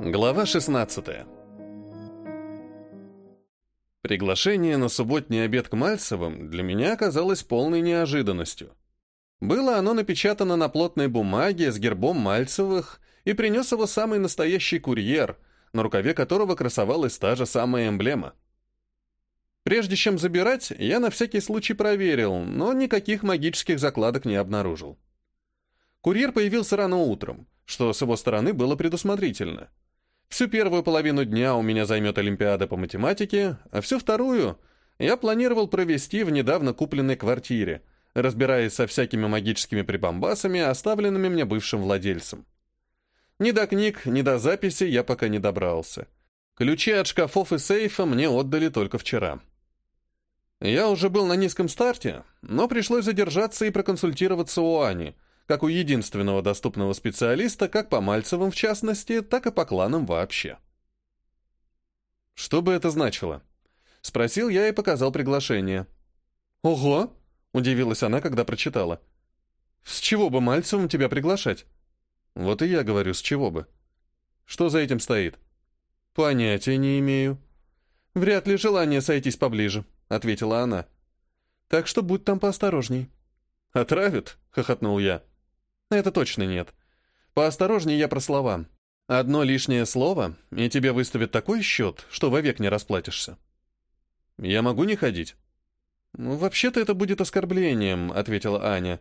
Глава 16 Приглашение на субботний обед к Мальцевым для меня оказалось полной неожиданностью. Было оно напечатано на плотной бумаге с гербом Мальцевых, и принес его самый настоящий курьер, на рукаве которого красовалась та же самая эмблема. Прежде чем забирать, я на всякий случай проверил, но никаких магических закладок не обнаружил. Курьер появился рано утром, что с его стороны было предусмотрительно. Всю первую половину дня у меня займет Олимпиада по математике, а всю вторую я планировал провести в недавно купленной квартире, разбираясь со всякими магическими прибамбасами, оставленными мне бывшим владельцем. Ни до книг, ни до записи я пока не добрался. Ключи от шкафов и сейфа мне отдали только вчера. Я уже был на низком старте, но пришлось задержаться и проконсультироваться у Ани, как у единственного доступного специалиста как по Мальцевым в частности, так и по кланам вообще. «Что бы это значило?» — спросил я и показал приглашение. «Ого!» — удивилась она, когда прочитала. «С чего бы Мальцевым тебя приглашать?» «Вот и я говорю, с чего бы?» «Что за этим стоит?» «Понятия не имею». «Вряд ли желание сойтись поближе», — ответила она. «Так что будь там поосторожней». «Отравят?» — хохотнул я. Это точно нет. Поосторожнее я про слова. Одно лишнее слово, и тебе выставят такой счет, что вовек не расплатишься. Я могу не ходить? Вообще-то это будет оскорблением, ответила Аня.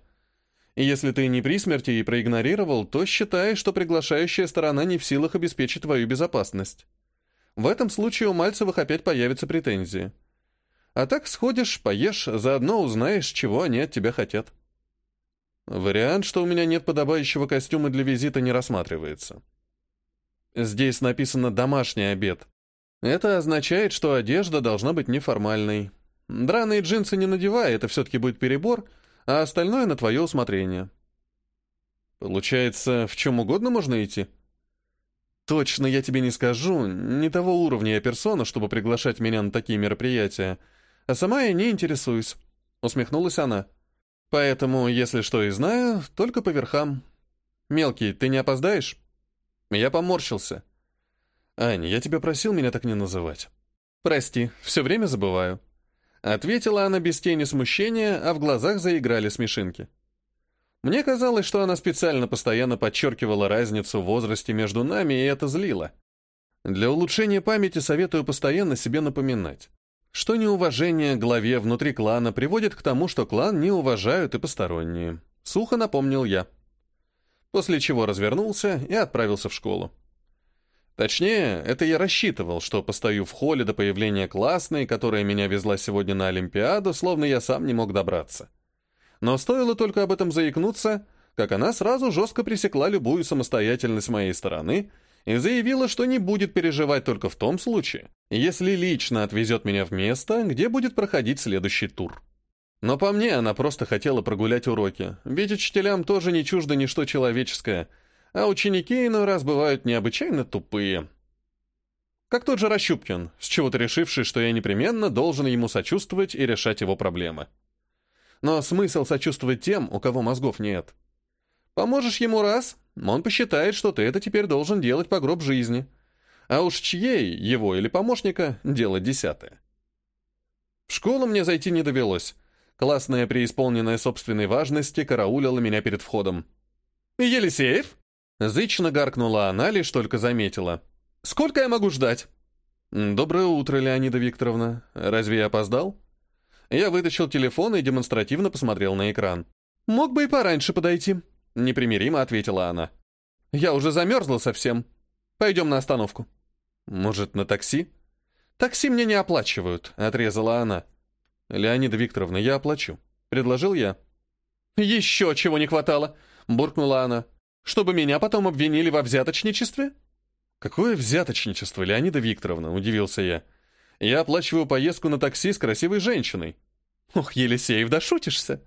Если ты не при смерти и проигнорировал, то считай, что приглашающая сторона не в силах обеспечить твою безопасность. В этом случае у Мальцевых опять появятся претензии. А так сходишь, поешь, заодно узнаешь, чего они от тебя хотят. Вариант, что у меня нет подобающего костюма для визита, не рассматривается. Здесь написано «домашний обед». Это означает, что одежда должна быть неформальной. Драные джинсы не надевай, это все-таки будет перебор, а остальное на твое усмотрение. Получается, в чем угодно можно идти? Точно я тебе не скажу, не того уровня я персона, чтобы приглашать меня на такие мероприятия, а сама я не интересуюсь. Усмехнулась она. Поэтому, если что и знаю, только по верхам. Мелкий, ты не опоздаешь? Я поморщился. Аня, я тебя просил меня так не называть. Прости, все время забываю. Ответила она без тени смущения, а в глазах заиграли смешинки. Мне казалось, что она специально постоянно подчеркивала разницу в возрасте между нами, и это злило. Для улучшения памяти советую постоянно себе напоминать что неуважение главе внутри клана приводит к тому, что клан не уважают и посторонние. Сухо напомнил я. После чего развернулся и отправился в школу. Точнее, это я рассчитывал, что постою в холле до появления классной, которая меня везла сегодня на Олимпиаду, словно я сам не мог добраться. Но стоило только об этом заикнуться, как она сразу жестко пресекла любую самостоятельность моей стороны — и заявила, что не будет переживать только в том случае, если лично отвезет меня в место, где будет проходить следующий тур. Но по мне она просто хотела прогулять уроки, ведь учителям тоже не чуждо ничто человеческое, а ученики иной раз бывают необычайно тупые. Как тот же Рощупкин, с чего-то решивший, что я непременно должен ему сочувствовать и решать его проблемы. Но смысл сочувствовать тем, у кого мозгов нет. Поможешь ему раз, он посчитает, что ты это теперь должен делать по гроб жизни. А уж чьей, его или помощника, дело десятое. В школу мне зайти не довелось. Классная, преисполненная собственной важности, караулила меня перед входом. «Елисеев?» Зычно гаркнула она, лишь только заметила. «Сколько я могу ждать?» «Доброе утро, Леонида Викторовна. Разве я опоздал?» Я вытащил телефон и демонстративно посмотрел на экран. «Мог бы и пораньше подойти», Непримиримо ответила она. «Я уже замерзла совсем. Пойдем на остановку». «Может, на такси?» «Такси мне не оплачивают», — отрезала она. «Леонида Викторовна, я оплачу», — предложил я. «Еще чего не хватало», — буркнула она. «Чтобы меня потом обвинили во взяточничестве?» «Какое взяточничество, Леонида Викторовна?» — удивился я. «Я оплачиваю поездку на такси с красивой женщиной». «Ох, Елисеев, да шутишься!»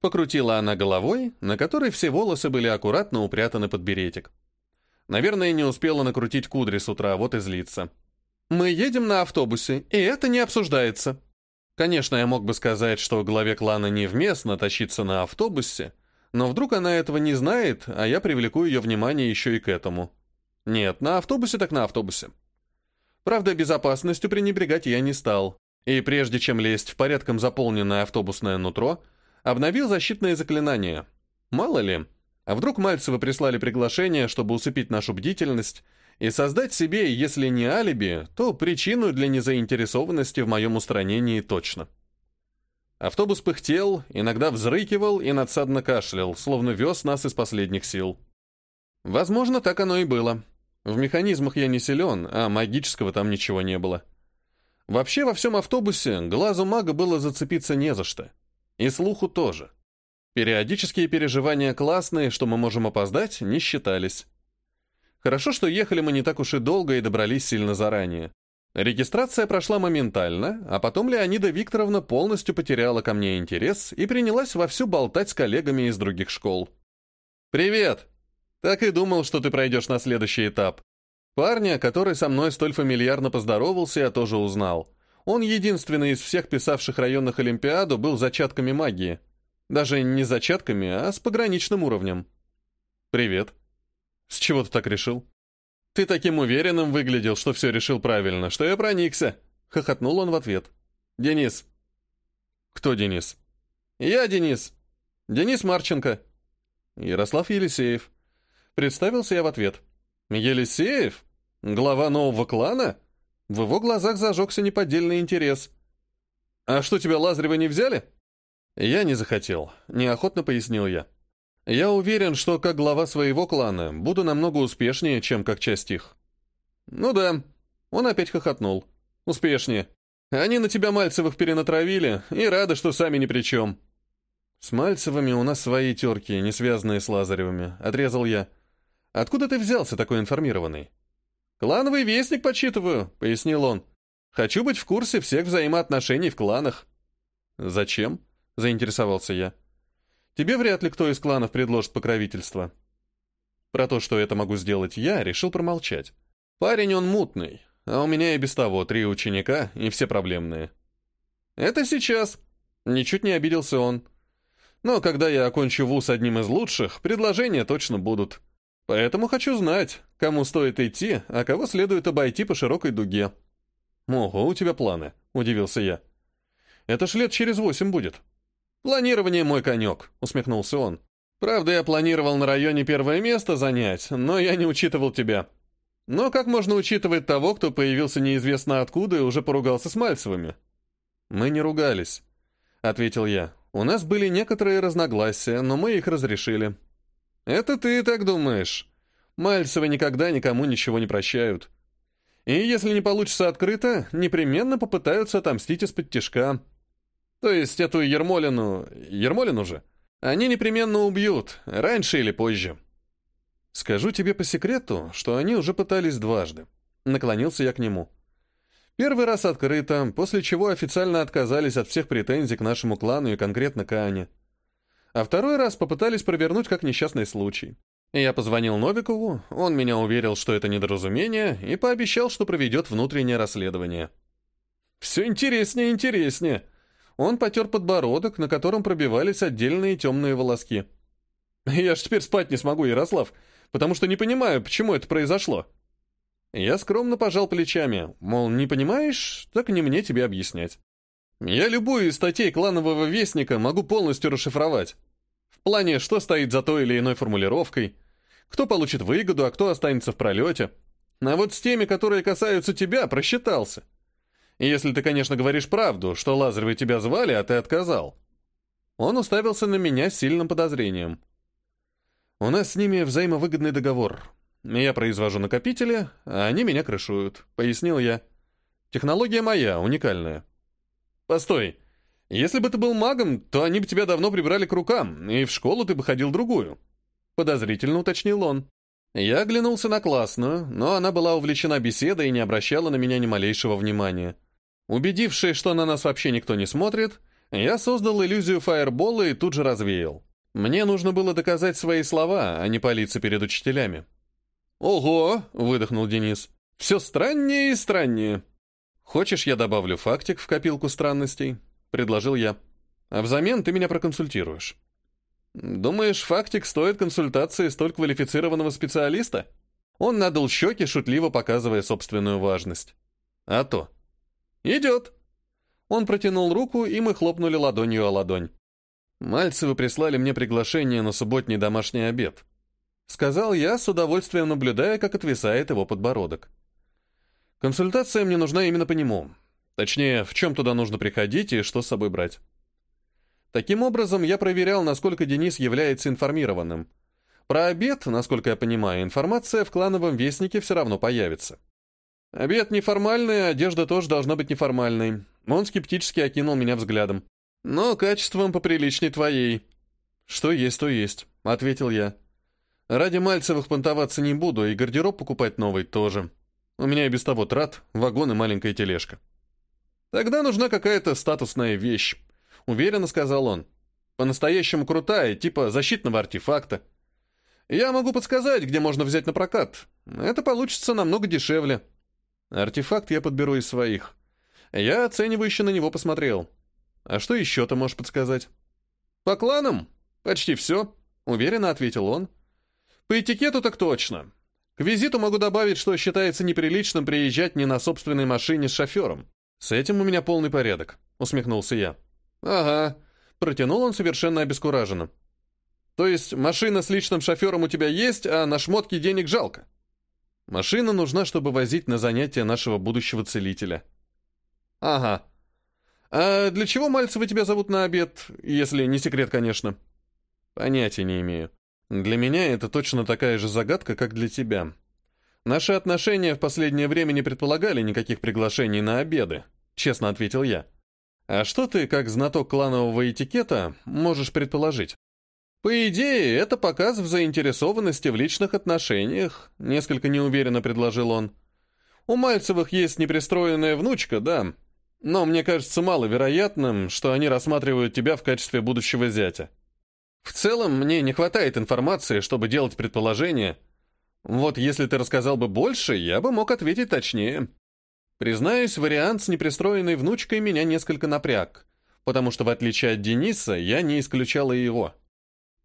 Покрутила она головой, на которой все волосы были аккуратно упрятаны под беретик. Наверное, не успела накрутить кудри с утра, вот и злится. «Мы едем на автобусе, и это не обсуждается». Конечно, я мог бы сказать, что главе клана невместно тащиться на автобусе, но вдруг она этого не знает, а я привлеку ее внимание еще и к этому. Нет, на автобусе так на автобусе. Правда, безопасностью пренебрегать я не стал, и прежде чем лезть в порядком заполненное автобусное нутро, обновил защитное заклинание. Мало ли, а вдруг Мальцевы прислали приглашение, чтобы усыпить нашу бдительность и создать себе, если не алиби, то причину для незаинтересованности в моем устранении точно. Автобус пыхтел, иногда взрыкивал и надсадно кашлял, словно вез нас из последних сил. Возможно, так оно и было. В механизмах я не силен, а магического там ничего не было. Вообще во всем автобусе глазу мага было зацепиться не за что. И слуху тоже. Периодические переживания классные, что мы можем опоздать, не считались. Хорошо, что ехали мы не так уж и долго и добрались сильно заранее. Регистрация прошла моментально, а потом Леонида Викторовна полностью потеряла ко мне интерес и принялась вовсю болтать с коллегами из других школ. «Привет! Так и думал, что ты пройдешь на следующий этап. Парня, который со мной столь фамильярно поздоровался, я тоже узнал. Он единственный из всех писавших районных Олимпиаду был зачатками магии. Даже не зачатками, а с пограничным уровнем. «Привет. С чего ты так решил?» «Ты таким уверенным выглядел, что все решил правильно, что я проникся!» — хохотнул он в ответ. «Денис». «Кто Денис?» «Я Денис. Денис Марченко». «Ярослав Елисеев». Представился я в ответ. «Елисеев? Глава нового клана?» В его глазах зажегся неподдельный интерес. «А что, тебя Лазарева не взяли?» «Я не захотел», — неохотно пояснил я. Я уверен, что как глава своего клана буду намного успешнее, чем как часть их. Ну да, он опять хохотнул. Успешнее. Они на тебя Мальцевых перенатравили и рады, что сами ни при чем. С Мальцевыми у нас свои терки, не связанные с Лазаревыми, отрезал я. Откуда ты взялся такой информированный? Клановый вестник почитываю, пояснил он. Хочу быть в курсе всех взаимоотношений в кланах. Зачем? Заинтересовался я. Тебе вряд ли кто из кланов предложит покровительство. Про то, что это могу сделать я, решил промолчать. Парень он мутный, а у меня и без того три ученика и все проблемные. Это сейчас. Ничуть не обиделся он. Но когда я окончу вуз одним из лучших, предложения точно будут. Поэтому хочу знать, кому стоит идти, а кого следует обойти по широкой дуге. «Ого, у тебя планы», — удивился я. «Это ж лет через восемь будет». «Планирование мой конек», — усмехнулся он. «Правда, я планировал на районе первое место занять, но я не учитывал тебя. Но как можно учитывать того, кто появился неизвестно откуда и уже поругался с Мальцевыми?» «Мы не ругались», — ответил я. «У нас были некоторые разногласия, но мы их разрешили». «Это ты так думаешь. Мальцевы никогда никому ничего не прощают. И если не получится открыто, непременно попытаются отомстить из-под тишка». То есть эту Ермолину... Ермолину же? Они непременно убьют, раньше или позже. Скажу тебе по секрету, что они уже пытались дважды. Наклонился я к нему. Первый раз открыто, после чего официально отказались от всех претензий к нашему клану и конкретно к Ане. А второй раз попытались провернуть как несчастный случай. Я позвонил Новикову, он меня уверил, что это недоразумение, и пообещал, что проведет внутреннее расследование. «Все интереснее и интереснее», он потер подбородок, на котором пробивались отдельные темные волоски. «Я ж теперь спать не смогу, Ярослав, потому что не понимаю, почему это произошло». Я скромно пожал плечами, мол, не понимаешь, так не мне тебе объяснять. Я любую из статей кланового вестника могу полностью расшифровать. В плане, что стоит за той или иной формулировкой, кто получит выгоду, а кто останется в пролете. А вот с теми, которые касаются тебя, просчитался. Если ты, конечно, говоришь правду, что Лазаревы тебя звали, а ты отказал. Он уставился на меня с сильным подозрением. У нас с ними взаимовыгодный договор. Я произвожу накопители, а они меня крышуют, пояснил я. Технология моя, уникальная. Постой. Если бы ты был магом, то они бы тебя давно прибрали к рукам, и в школу ты бы ходил другую. Подозрительно уточнил он. Я оглянулся на классную, но она была увлечена беседой и не обращала на меня ни малейшего внимания. Убедившись, что на нас вообще никто не смотрит, я создал иллюзию фаербола и тут же развеял. Мне нужно было доказать свои слова, а не палиться перед учителями. «Ого!» — выдохнул Денис. «Все страннее и страннее». «Хочешь, я добавлю фактик в копилку странностей?» — предложил я. «А взамен ты меня проконсультируешь». «Думаешь, фактик стоит консультации столь квалифицированного специалиста?» Он надул щеки, шутливо показывая собственную важность. А то. Идет. Он протянул руку, и мы хлопнули ладонью о ладонь. Мальцевы прислали мне приглашение на субботний домашний обед. Сказал я, с удовольствием наблюдая, как отвисает его подбородок. Консультация мне нужна именно по нему. Точнее, в чем туда нужно приходить и что с собой брать. Таким образом, я проверял, насколько Денис является информированным. Про обед, насколько я понимаю, информация в клановом вестнике все равно появится. Обед неформальный, одежда тоже должна быть неформальной. Он скептически окинул меня взглядом. Но качеством поприличней твоей. Что есть, то есть, ответил я. Ради Мальцевых понтоваться не буду, и гардероб покупать новый тоже. У меня и без того трат, вагон и маленькая тележка. Тогда нужна какая-то статусная вещь, уверенно сказал он. По-настоящему крутая, типа защитного артефакта. Я могу подсказать, где можно взять на прокат. Это получится намного дешевле. Артефакт я подберу из своих. Я оценивающе на него посмотрел. А что еще ты можешь подсказать? По кланам? Почти все, уверенно ответил он. По этикету так точно. К визиту могу добавить, что считается неприличным приезжать не на собственной машине с шофером. С этим у меня полный порядок, усмехнулся я. Ага, протянул он совершенно обескураженно. То есть машина с личным шофером у тебя есть, а на шмотки денег жалко? Машина нужна, чтобы возить на занятия нашего будущего целителя. Ага. А для чего Мальцевы тебя зовут на обед, если не секрет, конечно? Понятия не имею. Для меня это точно такая же загадка, как для тебя. Наши отношения в последнее время не предполагали никаких приглашений на обеды, честно ответил я. А что ты, как знаток кланового этикета, можешь предположить? По идее, это показ в заинтересованности в личных отношениях, несколько неуверенно предложил он. У Мальцевых есть непристроенная внучка, да, но мне кажется маловероятным, что они рассматривают тебя в качестве будущего зятя. В целом, мне не хватает информации, чтобы делать предположения. Вот если ты рассказал бы больше, я бы мог ответить точнее. Признаюсь, вариант с непристроенной внучкой меня несколько напряг, потому что, в отличие от Дениса, я не исключал и его.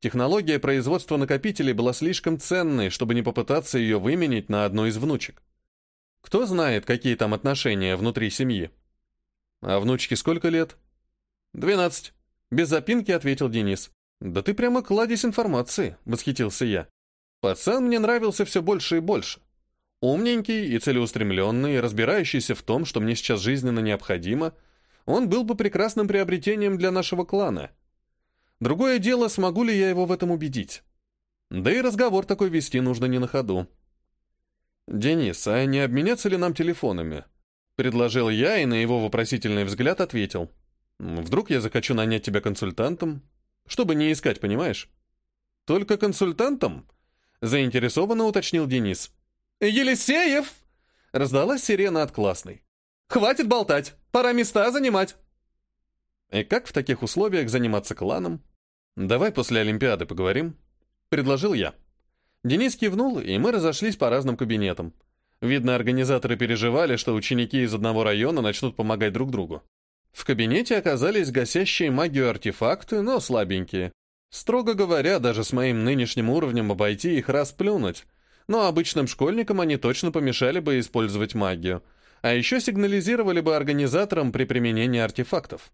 Технология производства накопителей была слишком ценной, чтобы не попытаться ее выменить на одну из внучек. Кто знает, какие там отношения внутри семьи. А внучке сколько лет? «Двенадцать», — без запинки ответил Денис. «Да ты прямо кладезь информации», — восхитился я. Пацан мне нравился все больше и больше. Умненький и целеустремленный, разбирающийся в том, что мне сейчас жизненно необходимо, он был бы прекрасным приобретением для нашего клана. Другое дело, смогу ли я его в этом убедить. Да и разговор такой вести нужно не на ходу. «Денис, а не обменяться ли нам телефонами?» Предложил я, и на его вопросительный взгляд ответил. «Вдруг я захочу нанять тебя консультантом, чтобы не искать, понимаешь? Только консультантом? Заинтересованно уточнил Денис. Елисеев! Раздалась сирена от классной. Хватит болтать, пора места занимать. И как в таких условиях заниматься кланом? Давай после Олимпиады поговорим, предложил я. Денис кивнул, и мы разошлись по разным кабинетам. Видно, организаторы переживали, что ученики из одного района начнут помогать друг другу. В кабинете оказались гасящие магию артефакты, но слабенькие. Строго говоря, даже с моим нынешним уровнем обойти их расплюнуть. Но обычным школьникам они точно помешали бы использовать магию. А еще сигнализировали бы организаторам при применении артефактов.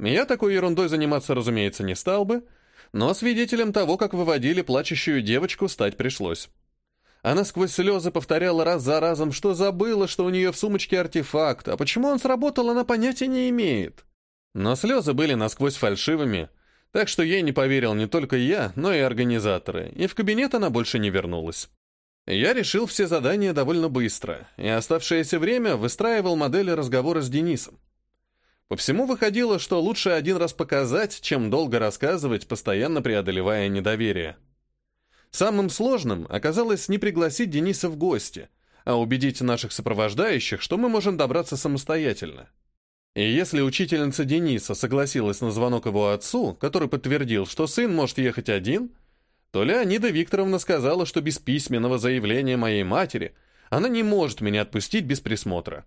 Я такой ерундой заниматься, разумеется, не стал бы, но свидетелем того, как выводили плачущую девочку, стать пришлось. Она сквозь слезы повторяла раз за разом, что забыла, что у нее в сумочке артефакт, а почему он сработал, она понятия не имеет. Но слезы были насквозь фальшивыми, так что ей не поверил не только я, но и организаторы, и в кабинет она больше не вернулась. Я решил все задания довольно быстро, и оставшееся время выстраивал модели разговора с Денисом. По всему выходило, что лучше один раз показать, чем долго рассказывать, постоянно преодолевая недоверие. Самым сложным оказалось не пригласить Дениса в гости, а убедить наших сопровождающих, что мы можем добраться самостоятельно. И если учительница Дениса согласилась на звонок его отцу, который подтвердил, что сын может ехать один, то Леонида Викторовна сказала, что без письменного заявления моей матери она не может меня отпустить без присмотра.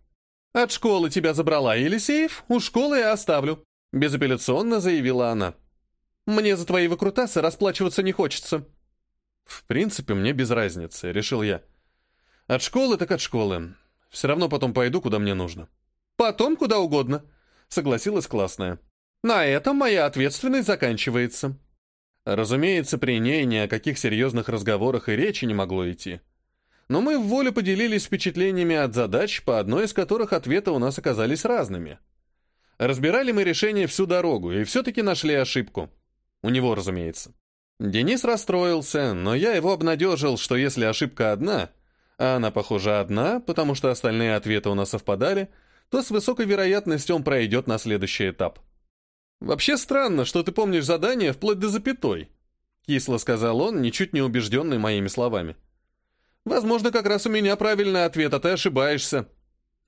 «От школы тебя забрала, Елисеев, у школы я оставлю», безапелляционно заявила она. «Мне за твои выкрутасы расплачиваться не хочется». «В принципе, мне без разницы», — решил я. От школы так от школы. Все равно потом пойду, куда мне нужно. Потом куда угодно, согласилась классная. На этом моя ответственность заканчивается. Разумеется, при ней ни о каких серьезных разговорах и речи не могло идти. Но мы в воле поделились впечатлениями от задач, по одной из которых ответы у нас оказались разными. Разбирали мы решение всю дорогу и все-таки нашли ошибку. У него, разумеется. Денис расстроился, но я его обнадежил, что если ошибка одна, а она, похоже, одна, потому что остальные ответы у нас совпадали, то с высокой вероятностью он пройдет на следующий этап. «Вообще странно, что ты помнишь задание вплоть до запятой», — кисло сказал он, ничуть не убежденный моими словами. «Возможно, как раз у меня правильный ответ, а ты ошибаешься».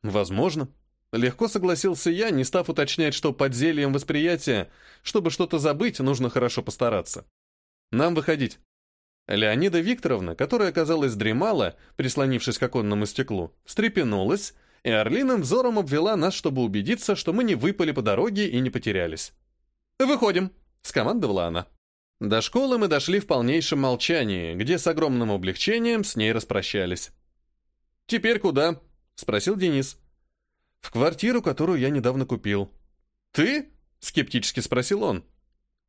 «Возможно». Легко согласился я, не став уточнять, что под зельем восприятия, чтобы что-то забыть, нужно хорошо постараться. «Нам выходить». Леонида Викторовна, которая, казалось, дремала, прислонившись к оконному стеклу, встрепенулась и орлиным взором обвела нас, чтобы убедиться, что мы не выпали по дороге и не потерялись. «Выходим», — скомандовала она. До школы мы дошли в полнейшем молчании, где с огромным облегчением с ней распрощались. «Теперь куда?» — спросил Денис. «В квартиру, которую я недавно купил». «Ты?» — скептически спросил он.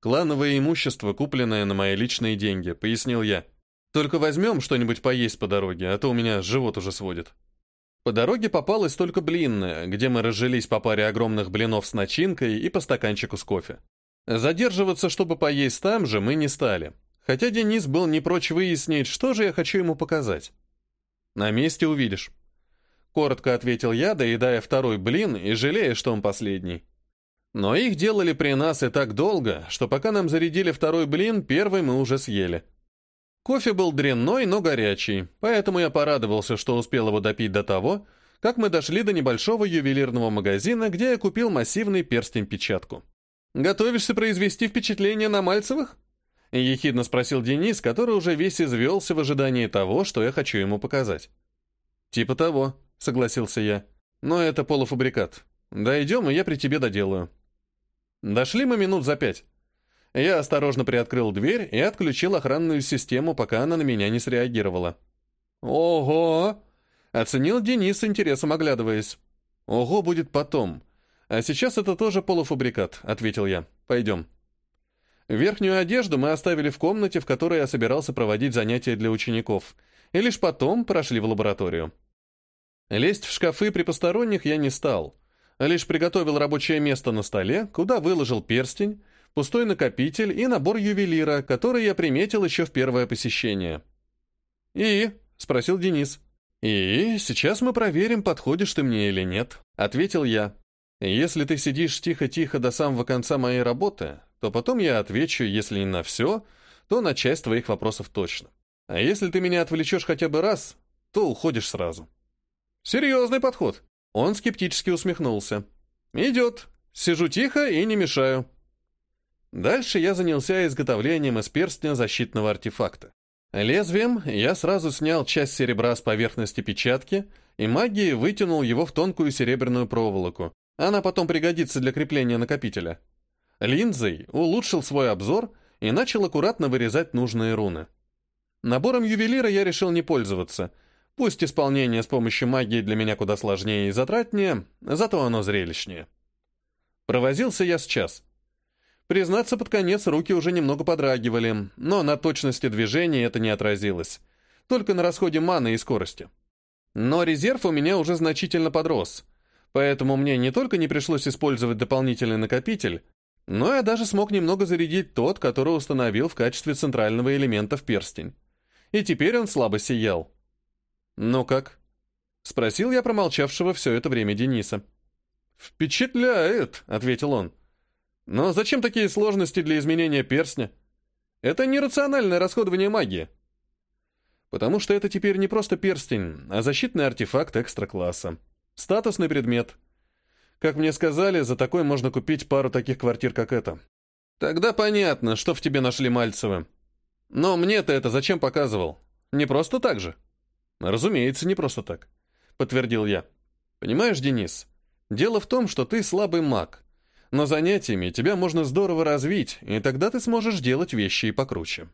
«Клановое имущество, купленное на мои личные деньги», — пояснил я. «Только возьмем что-нибудь поесть по дороге, а то у меня живот уже сводит». По дороге попалась только блинная, где мы разжились по паре огромных блинов с начинкой и по стаканчику с кофе. Задерживаться, чтобы поесть там же, мы не стали. Хотя Денис был не прочь выяснить, что же я хочу ему показать. «На месте увидишь». Коротко ответил я, доедая второй блин и жалея, что он последний. Но их делали при нас и так долго, что пока нам зарядили второй блин, первый мы уже съели. Кофе был дрянной, но горячий, поэтому я порадовался, что успел его допить до того, как мы дошли до небольшого ювелирного магазина, где я купил массивный перстень-печатку. «Готовишься произвести впечатление на Мальцевых?» — ехидно спросил Денис, который уже весь извелся в ожидании того, что я хочу ему показать. «Типа того», — согласился я. «Но это полуфабрикат. Дойдем, и я при тебе доделаю». Дошли мы минут за пять. Я осторожно приоткрыл дверь и отключил охранную систему, пока она на меня не среагировала. «Ого!» — оценил Денис с интересом, оглядываясь. «Ого будет потом. А сейчас это тоже полуфабрикат», — ответил я. «Пойдем». Верхнюю одежду мы оставили в комнате, в которой я собирался проводить занятия для учеников, и лишь потом прошли в лабораторию. Лезть в шкафы при посторонних я не стал, лишь приготовил рабочее место на столе, куда выложил перстень, пустой накопитель и набор ювелира, который я приметил еще в первое посещение. «И?» — спросил Денис. «И сейчас мы проверим, подходишь ты мне или нет», — ответил я. «Если ты сидишь тихо-тихо до самого конца моей работы, то потом я отвечу, если не на все, то на часть твоих вопросов точно. А если ты меня отвлечешь хотя бы раз, то уходишь сразу». «Серьезный подход», — он скептически усмехнулся. «Идет. Сижу тихо и не мешаю». Дальше я занялся изготовлением из перстня защитного артефакта. Лезвием я сразу снял часть серебра с поверхности печатки и магией вытянул его в тонкую серебряную проволоку. Она потом пригодится для крепления накопителя. Линзой улучшил свой обзор и начал аккуратно вырезать нужные руны. Набором ювелира я решил не пользоваться. Пусть исполнение с помощью магии для меня куда сложнее и затратнее, зато оно зрелищнее. Провозился я с час. Признаться, под конец руки уже немного подрагивали, но на точности движения это не отразилось. Только на расходе маны и скорости. Но резерв у меня уже значительно подрос, поэтому мне не только не пришлось использовать дополнительный накопитель, но я даже смог немного зарядить тот, который установил в качестве центрального элемента в перстень. И теперь он слабо сиял. «Ну как?» — спросил я промолчавшего все это время Дениса. «Впечатляет», — ответил он. Но зачем такие сложности для изменения перстня? Это нерациональное расходование магии. Потому что это теперь не просто перстень, а защитный артефакт экстра-класса. Статусный предмет. Как мне сказали, за такой можно купить пару таких квартир, как эта. Тогда понятно, что в тебе нашли Мальцевы. Но мне-то это зачем показывал? Не просто так же? Разумеется, не просто так, подтвердил я. Понимаешь, Денис, дело в том, что ты слабый маг. Но занятиями тебя можно здорово развить, и тогда ты сможешь делать вещи и покруче.